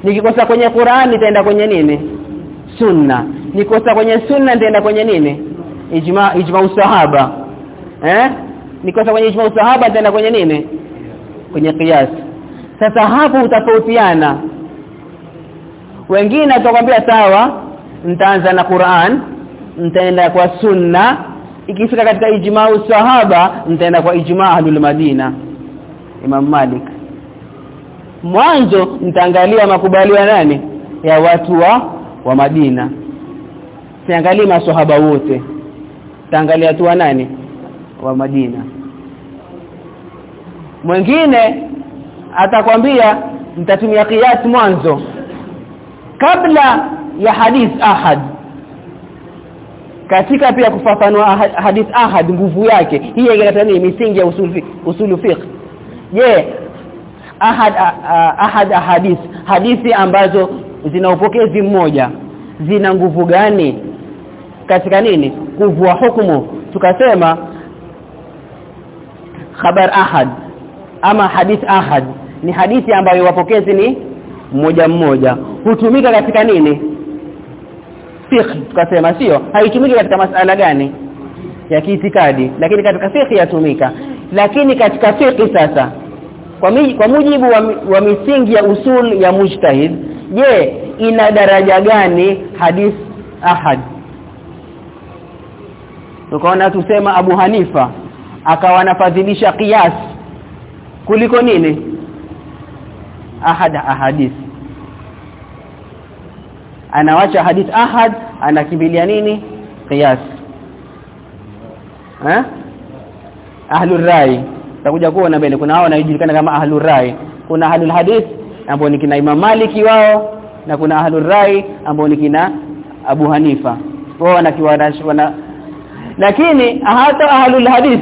Nikikosa kwenye Qur'an nitaenda kwenye nini? Sunna. Nikosa kwenye sunna nitaenda kwenye nini? Ijma ijma usahaba eh? Nikosa kwenye ijma usahaba nitaenda kwenye nini kwenye qiyas sasa hapo utafautiana wengine atakwambia sawa nitaanza na Qur'an nitaenda kwa sunna. Ikifika katika ijma usahaba nitaenda kwa ijma ahlul madina. Imam Malik. Mwanzo nitaangalia makubaliano nani? Ya watu wa wa Madina. Siangalie maswahaba wote. Taangalia tu wa nani? Wa Madina mwingine atakwambia nitatumia qiyas mwanzo kabla ya hadith ahad. Katika pia kufafanua hadith ahad nguvu yake hii inaleta ni misingi ya usul usulu fiqh. Je ahad ahad ahadith hadithi ambazo zina upokezi mmoja zina nguvu gani? Katika nini? Kuvua hukumu tukasema khabar ahad ama hadith ahad. Ni hadithi ambayo wapokezi ni mmoja mmoja. Hutumika katika nini? Fiqh tukasema sio? Haitumiki katika masala gani? Ya kiitikadi. Lakini katika fiqh yatumika. Lakini katika fiqh sasa kwa, kwa mujibu wa, wa misingi ya usul ya mujtahid je ina daraja gani hadith ahad? Tukaona tusema Abu Hanifa akawa anafadhilisha qiyas kuliko nini? Ahada ahadith. Anawacha hadith ahad anakimbilia nini? Qiyas. Eh? Ahlur rai. Takuja kuona mbele. Kuna hao wanajulikana kama ahlur rai. Kuna ahlul hadith ambao ni kina Imam Maliki wao na kuna ahlur rai ambao ni kina Abu Hanifa. Wao wana lakini hata ahlul hadith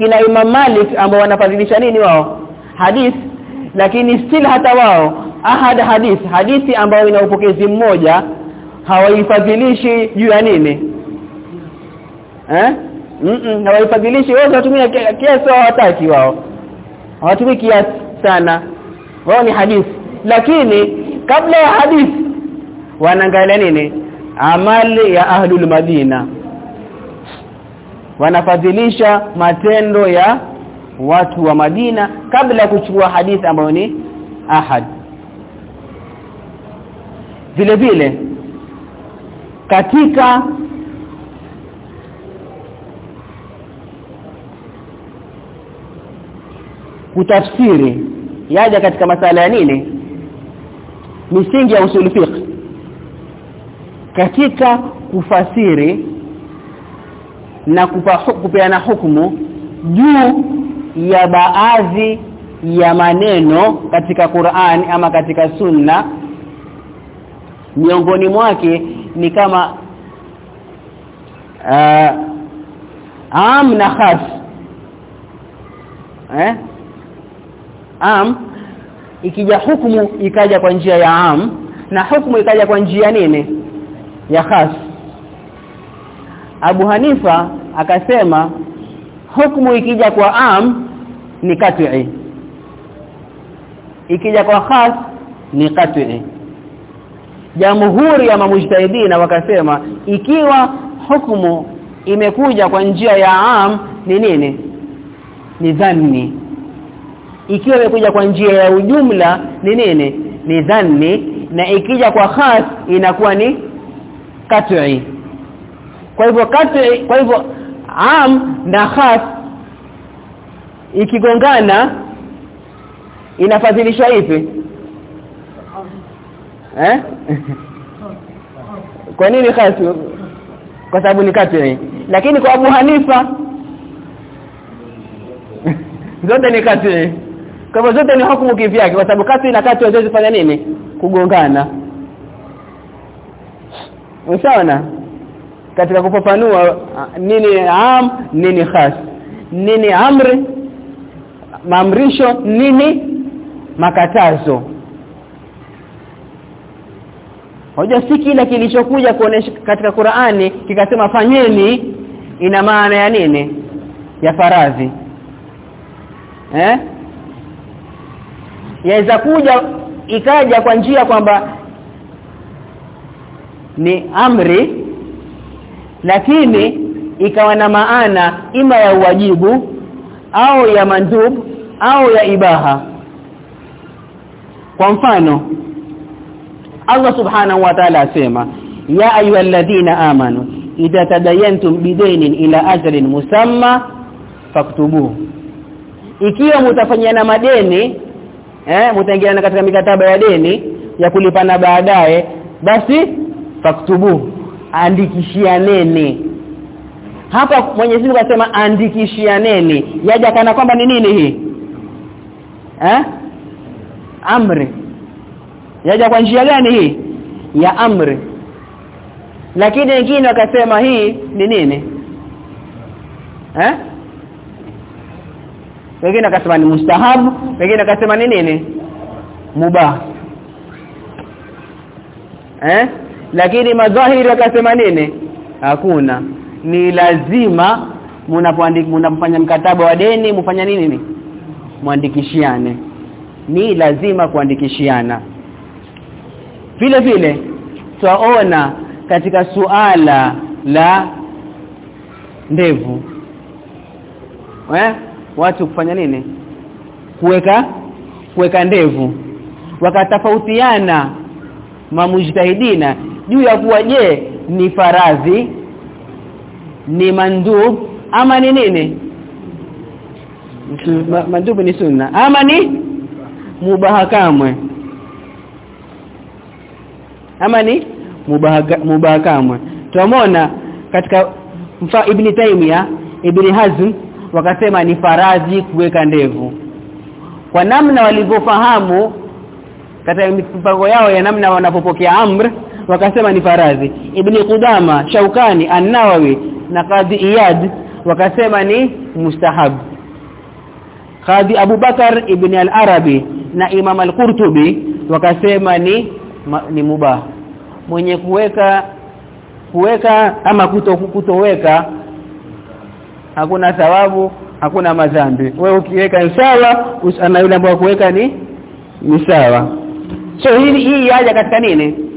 kina Imam Malik ambao wanafadhilisha nini wao? Hadith. Lakini still hata wao ahad hadith hadithi ambayo ina upokezi mmoja hawaifadhilishi juu ya nini? Eh? Mm -mm, hawaifadhilishi. Wao watumia kiasi hawataki wao. Hawatumii kiasi sana. Wao ni hadithi lakini kabla ya hadithi wanaangalia nini? Amali ya ahlul madina wanafadhilisha matendo ya watu wa Madina kabla kuchukua hadithi ambayo ni ahad. Vile vile katika kutafsiri yaja katika masala ya nini? Misingi ya usul katika kufasiri na kupeana hukumu juu ya baadhi ya maneno katika Qur'an ama katika Sunna. Miongoni mwake ni kama uh, am na khas. Eh? Am ikija hukumu ikaja kwa njia ya am na hukumu ikaja kwa njia nini? Ya khas Abu Hanifa akasema hukumu ikija kwa am ni kat'i. Ikija kwa khas ni kat'i. Jamhuri ya mamujtahidina wakasema ikiwa hukumu imekuja kwa njia ya am ni nini? Ni dhanni. Ikiwa imekuja kwa njia ya ujumla ni nini? Ni dhanni. Na ikija kwa khas inakuwa ni kat'i kwa hivyo kat'i kwa hivyo am na khas ikigongana inafadhilishwa ipi? Eh? [laughs] Kwa nini khas? Kwa sababu ni kat'i lakini kwa Abu Hanifa [laughs] zote ni kat'i kwa hivyo zote ni hukumu kivyake kwa sababu kat'i na kat'i haziwezi fanya nini? Kugongana. Usawa katika kufafanua nini am nini khas nini amri maamrisho nini makatazo. Hoja si kila kilichokuja kuonesha katika Qur'ani kikasema fanyeni ina maana ya nini? Ya faradhi. Eh? Yaweza kuja ikaja kwa njia kwamba ni amri lakini ikawa na maana ima ya uwajibu au ya mandub au ya ibaha. Kwa mfano Allah subhanahu wa ta'ala asema ya ayyuhalladhina amanu idha tadayantum bidainin ila ajalin musamma faktubu ikiwa mtafanyana madeni eh mtaingiana katika mikataba ya deni ya kulipana baadaye basi faktubu andikishianeni hapa Mwenyezi Mungu akasema andikishianeni yaja kana kwamba ni nini hii? Eh? Amri. Yaja kwa njia gani hii? Ya amri. Lakini wengine wakasema hii ni nini? Eh? Wengine wakasema ni mustahabu wengine wakasema ni nini? Mubah. Eh lakini madhahiri akasema nini? Hakuna. Ni lazima mnapofanya mkataba wa deni mfanya nini ni? Muandikishiane ni lazima kuandikishiana. Vile vile twaona katika suala la ndevu. Eh? Watu kufanya nini? Kuweka kuweka ndevu. Wakatofautiana mamujtahidina juu ya kuwa je ni faradhi ni mandub ama ni nini? Ma, mandub ni sunna ama ni mubaha kamwe? Ama ni mubaha kamwe? Tumeona katika mfa ibn Taymiya ibn Hazm wakasema ni faradhi kuweka ndevu. Kwa namna walivyofahamu katika mipango yao ya namna wanapopokea amr wakasema ni faradhi. Ibn Qudama Shaukani An-Nawawi na Qadhi Iyad wakasema ni mustahab. Qadhi abubakar ibn al-Arabi na Imam al-Qurtubi wakasema ni ma, ni mubah. Mwenye kuweka kuweka ama kuto kutoweka hakuna thawabu hakuna madhambi. Wewe ukiweka sawa na yule ambaye kuweka ni ni sawa. So hii hii yaja katika nini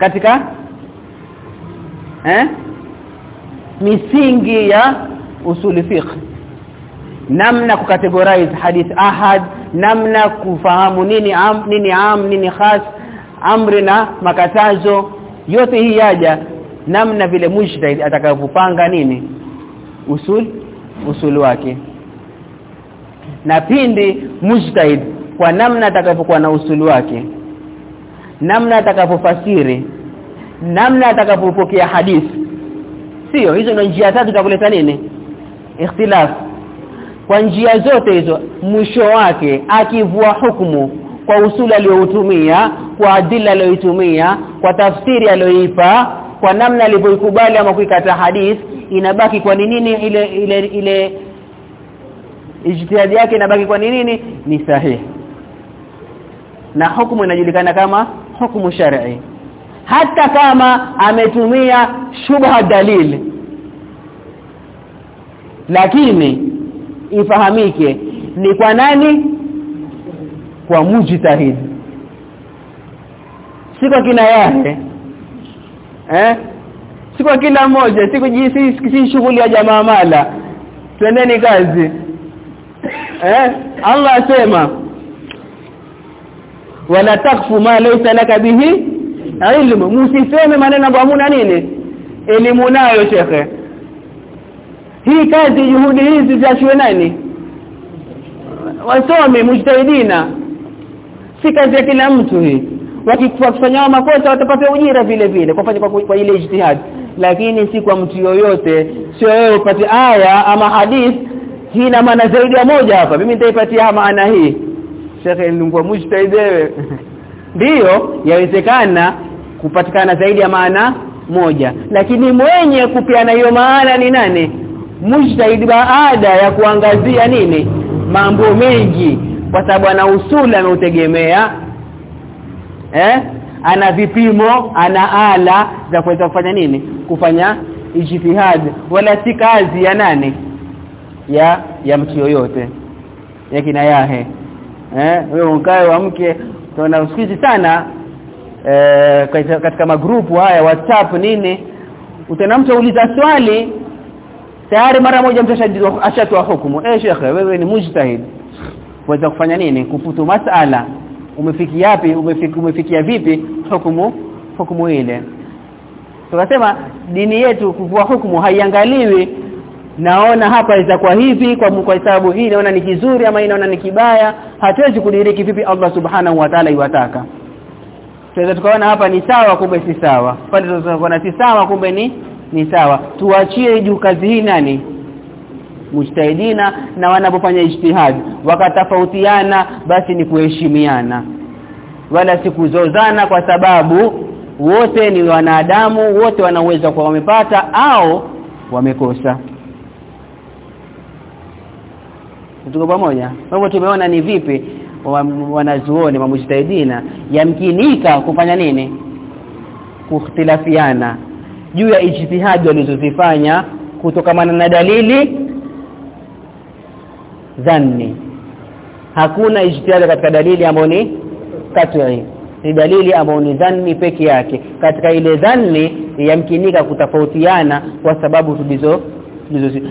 katika eh misingi ya usuli fiqh. Namna kukategorize hadith ahad namna kufahamu nini am nini am nini khas amri na makatazo yote hii yaja namna vile mujtahid atakavyopanga nini usul usul wake. Na pindi mujtahid kwa namna atakavyokuwa na usuli wake namna atakapofasiri namna atakapopokea hadithi. Sio hizo ndio njia tatu za kuleta nini? Ikhtilaf. Kwa njia zote hizo mwisho wake akivua hukumu kwa usuli aliyoutumia kwa adila aliyoitumia kwa tafsiri aliyoipa kwa namna alivyoikubali ama kuikata hadithi inabaki kwa nini? Ile ile ile ijtihadi yake inabaki kwa nini? Ni sahihi. Na hukumu inajulikana kama hukumu shar'i. Hata kama ametumia shubha dalili. Lakini ifahamike ni kwa nani? Kwa mujtahid. Si kwa kina yake. Eh? Si kwa kila mmoja si kujisi si shughuli ya jamaa mala. Twendeni kazi. Eh? Allah asema wala takfu ma laysa laka bihi ilmu. Msiseme maneno ambayo hamuna nini? Elimu nayo shekhe. Hii kazi juhudi hizi za shule nani? Wasome mujtahidina. Si kazi ya kila mtu hii. Wakifanya makosa watapata ujira vile vile kwa fanya kwa ile ijtihad lakini si kwa mtu yoyote. Sio wewe upate aya ama hadith. Hii na maana zaidi ya moja hapa. Mimi nitaipatia maana hii shekhe nilikuwa mujtahid wewe [laughs] ndiyo yawezekana kupatikana zaidi ya maana moja. Lakini mwenye kupeana hiyo maana ni nani? Mujtahid baada ya kuangazia nini? Mambo mengi. Kwa sababu ana usuli ameutegemea eh? Ana vipimo ana ala za kuweza kufanya nini? Kufanya ijtihad. Wala si kazi ya nani? Ya ya mtu yoyote. Yakina yahe eh wewe ukae wa mke tuna usikizi sana eh katika, magrupu haya WhatsApp nini. Utana mtu uliza swali tayari mara moja mtu ashatoa hukumu. Eh shekhe wewe ni mujtahid. Waweza kufanya nini? Kufutu masala. Umefikia yapi? Umefikia umefikia vipi hukumu hukumu ile? Tukasema dini yetu kuvua hukumu haiangaliwi naona hapa itakuwa hivi kwa kwa sababu hii naona ni kizuri ama inaona ni kibaya. Hatuwezi kudiriki vipi Allah subhanahu wa ta'ala iwataka tunaweza tukaona hapa ni sawa kumbe si sawa. Pale tunaona si sawa kumbe ni ni sawa. Tuachie juu kazi hii nani? Mujtahidina na wanapofanya ijtihad. Wakatafautiana basi ni kuheshimiana. Wala si kuzozana kwa sababu wote ni wanadamu wote wanaweza kuwa wamepata au wamekosa tuko pamoja. Kwa hivyo tumeona ni vipi wanazuoni wa mujtahidina yamkinika kufanya nini? Kukhtilafiana juu ya ijtihadi walizozifanya kutokamana na dalili dhanni hakuna ijtihadi katika dalili ambayo ni kat'i. Ni dalili ambayo ni dhanni peke yake. Katika ile dhanni yamkinika kutofautiana kwa sababu tulizo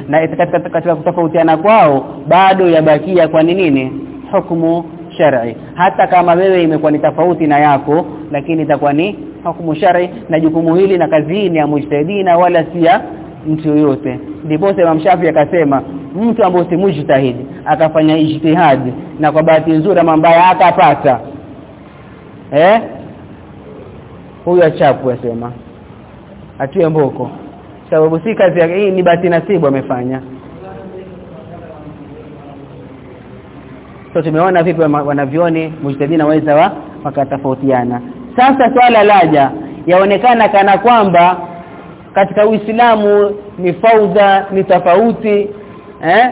na katika, katika kutofautiana kwao bado yabakia kwa nini? Hukumu shar'i. Hata kama wewe imekuwa ni tofauti na yako lakini itakuwa ni hukumu shar'i na jukumu hili na kazi hii ni ya mujtahidina wala si ya mtu yoyote. Ndipo Imam Shafi akasema mtu ambaye si mujtahidi akafanya ijtihad na kwa bahati nzuri ama mbaya akapata. Eh? Huyo achapu asema. Atie mboko sababu si kazi yake. Hii ni bahati nasibu amefanya. So tumeona vipi wanavyoni mujtahidina waweza wa wakatofautiana. Sasa swala laja yaonekana kana kwamba katika Uislamu ni faudha ni tofauti eh?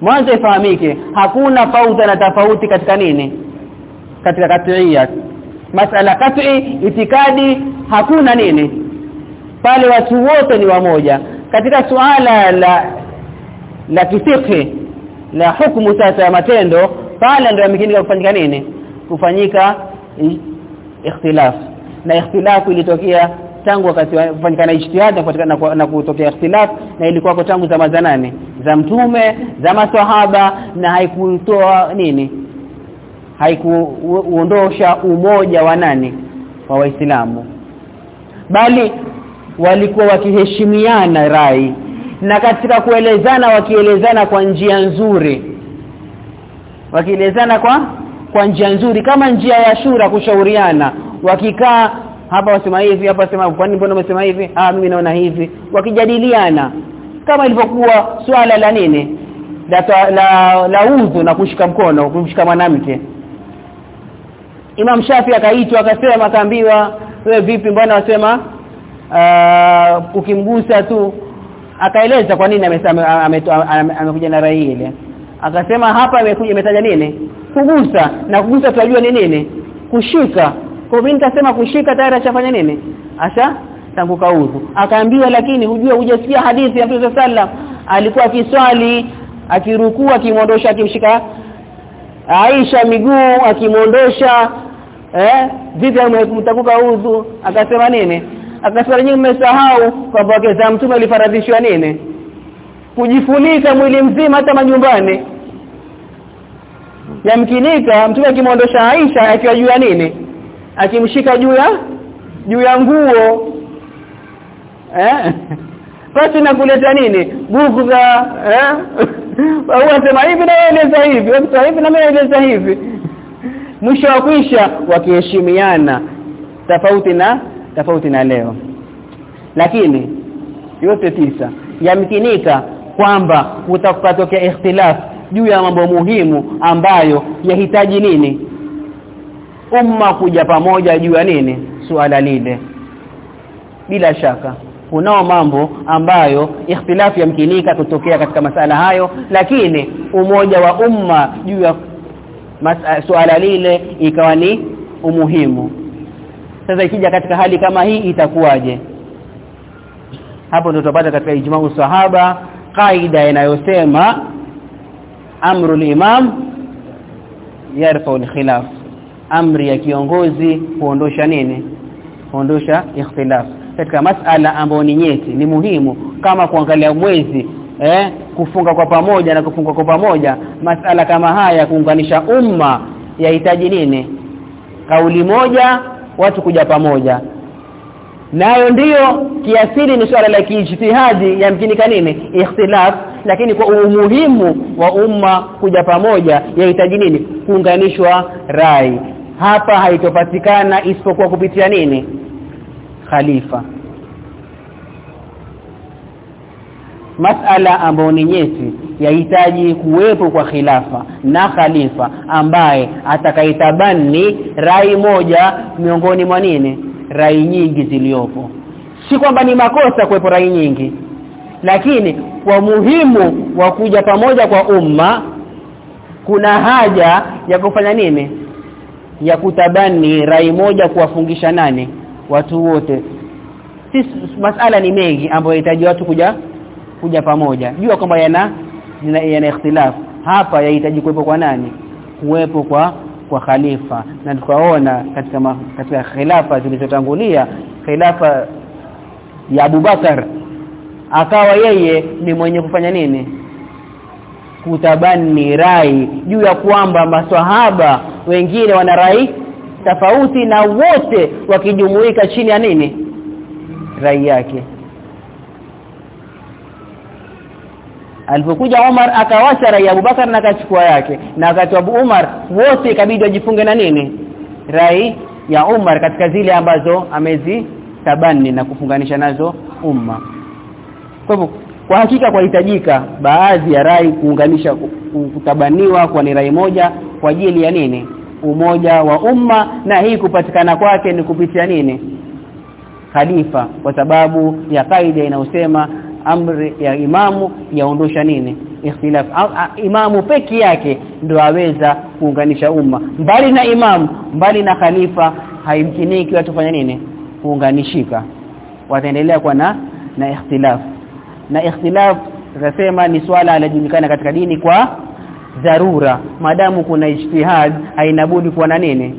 Mwanzo ifahamike hakuna faudha na tofauti katika nini? Katika kat'iyat. Masala kat'i itikadi hakuna nini pale watu wote ni wamoja. Katika suala la la kifiki la hukumu sasa ya matendo pale ndio yamekinika kufanyika nini? Kufanyika ikhtilaf. Na ikhtilafu ilitokea tangu wakati kufanyika na ijtihad na, na kutokea ikhtilaf na ilikuwa tangu za nane za mtume za maswahaba na haikutoa nini? Haikuondosha umoja wa nani? Wa waislamu. Bali walikuwa wakiheshimiana rai na katika kuelezana wakielezana kwa njia nzuri. Wakielezana kwa kwa njia nzuri kama njia ya shura kushauriana. Wakikaa hapa wasema hivi hapa wasema kwa nini mbona umesema hivi? Ah mimi naona hivi. Wakijadiliana. Kama ilivyokuwa swala la nini? La la, la udhu na kushika mkono kumshika mwanamke. Imam Shafi akaitwa akasema akaambiwa wewe vipi mbona wasema uh, ukimgusa tu akaeleza kwa nini amekuja na rai ile. Akasema hapa imetaja nini? Kugusa. Na kugusa tunajua ni nini? Kushika. Kwa mimi nitasema kushika tayari ashafanya nini? Asha tangu kaudhu akaambiwa lakini hujua hujasikia hadithi ya Mtume sallam alikuwa akiswali akirukuu akimwondosha akimshika Aisha miguu akimwondosha eh vipi mtakuka udhu? Akasema nini akasema nyinyi mmesahau kwamba za mtume alifaradhishwa nini? Kujifunika mwili mzima hata majumbani yamkinika mtume akimondosha Aisha akiwa juu ya nini? Akimshika juu ya juu ya nguo. Eh? [laughs] Basi nakuleta nini? Bughudha eh? [laughs] Au asema hivi na eleza hivi au hivi na mimi eleza hivi. [laughs] Mwisho wa kwisha wakiheshimiana tofauti na tofauti na leo. Lakini yote tisa yamkinika kwamba kutakapotokea ikhtilaf juu ya mambo muhimu ambayo yahitaji nini? Umma kuja pamoja juu ya nini? Suala lile. Bila shaka kunao mambo ambayo ikhtilafu yamkinika kutokea katika masala hayo lakini umoja wa umma juu ya suala lile ikawa ni umuhimu sasa ikija katika hali kama hii itakuwaje? Hapo ndio tutapata katika ijma'u sahaba kaida inayosema amru imam yarfa'u al-khilaf amri ya kiongozi kuondosha nini? Kuondosha ikhtilaf. Katika masala ambayo ni nyeti ni muhimu kama kuangalia mwezi eh kufunga kwa pamoja na kufunga kwa pamoja masala kama haya kuunganisha umma yahitaji nini? Kauli moja watu kuja pamoja. Nayo ndiyo kiasili ni swala la kijitihadi yamkinika nini? Ikhtilaf. Lakini kwa umuhimu wa umma kuja pamoja yahitaji nini? Kuunganishwa rai. Hapa haitopatikana isipokuwa kupitia nini? Khalifa masala ambayo ni nyeti yahitaji kuwepo kwa khilafa na khalifa ambaye atakaitabani rai moja miongoni mwa nini? Rai nyingi ziliopo. Si kwamba ni makosa kuwepo rai nyingi lakini kwa muhimu wa kuja pamoja kwa umma kuna haja ya kufanya nini? Ya kutabani rai moja kuwafungisha nani? Watu wote. Si masala ni mengi ambayo yahitaji watu kuja kuja pamoja. Jua kwamba yana yana, yana ikhtilaf. Hapa yahitaji kuwepo kwa nani? Kuwepo kwa kwa khalifa. Na tukaona katika ma, katika khilafa zilizotangulia khilafa ya Abu Bakar akawa yeye ni mwenye kufanya nini? Kutabani rai. Juu ya kwamba maswahaba wengine wana rai tofauti na wote wakijumuika chini ya nini? Rai yake alipokuja Umar akawasha rai ya Abubakar na akachukua yake. Na wakati Abu Umar wote ikabidi wajifunge na nini? Rai ya Umar katika zile ambazo amezi tabani na kufunganisha nazo umma. Kwa hivyo kwa hakika kwahitajika baadhi ya rai kuunganisha kutabaniwa kwa ni rai moja kwa ajili ya nini? Umoja wa umma. Na hii kupatikana kwake ni kupitia nini? Khalifa kwa sababu ya kaida inayosema amri ya imamu yaondosha nini? Ikhtilaf. Imamu peki yake ndio aweza kuunganisha umma. Mbali na imamu mbali na khalifa haimkiniki watu fanya nini? Kuunganishika. Wataendelea kwa na na ikhtilaf. Na ikhtilaf tunasema ni swala alijulikana katika dini kwa dharura. Madamu kuna ijtihad hainabudi kuwa na nini?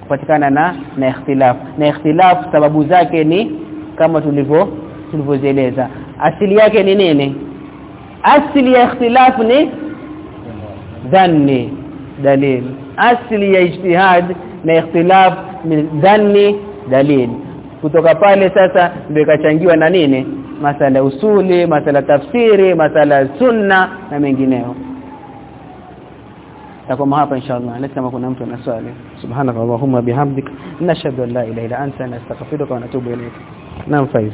Kupatikana na na ikhtilaf. Na ikhtilaf sababu zake ni kama tulivyo tulivyozieleza asili yake ni nini? Asili ya ikhtilaf ni dhanni dalil. Asili ya ijtihad na ikhtilaf ni dhanni dalil. Kutoka pale sasa ndio ikachangiwa na nini? Masala usuli masala tafsiri masala sunna na mengineo. Takoma hapa inshallah. Leta kama kuna mtu ana swali subhanaka allahumma bihamdik nashhadu an la ilaha illa anta nastaghfiruka wa natubu ilayk. Naam faiz